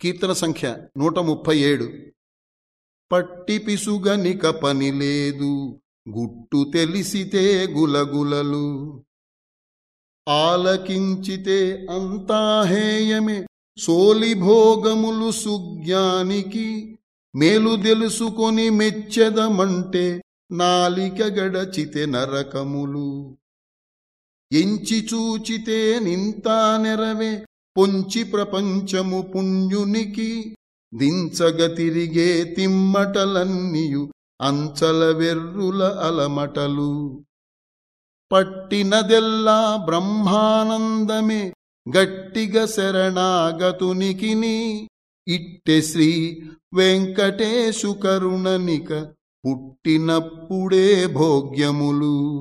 కీర్తన సంఖ్య నూట ముప్పై ఏడు పట్టి పిసుగనిక పని లేదు గుట్టు తెలిసితే గులగులలు. ఆలకించితే అంతా హేయమే సోలి భోగములు సుజ్ఞానికి. మేలు తెలుసుకొని మెచ్చెదమంటే నాలిక గడచితే నరకములు. ఎంచి చూచితే నింతా నెరవే పొంచి ప్రపంచము పుణ్యునికి దించగ తిరిగే తిమ్మటలన్నీయు అంచల వెర్రుల అలమటలు. పట్టినదెల్లా బ్రహ్మానందమే గట్టిగ శరణాగతునికిని ఇట్టె శ్రీ వెంకటేశు కరుణనిక పుట్టినప్పుడే భోగ్యములు.